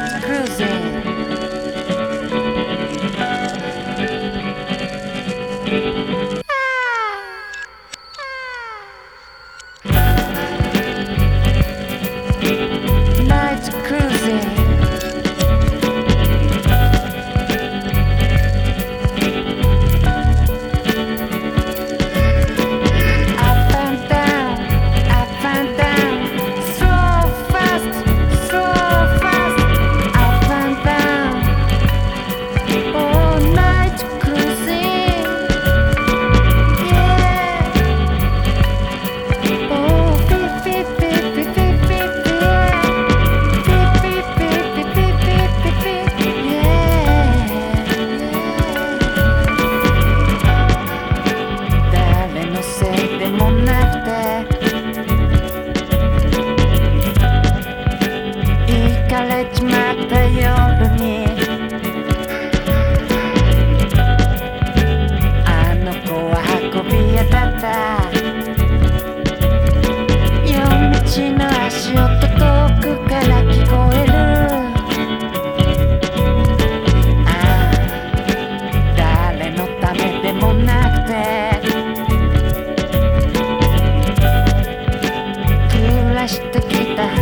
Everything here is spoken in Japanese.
Cruiser. は知てきた。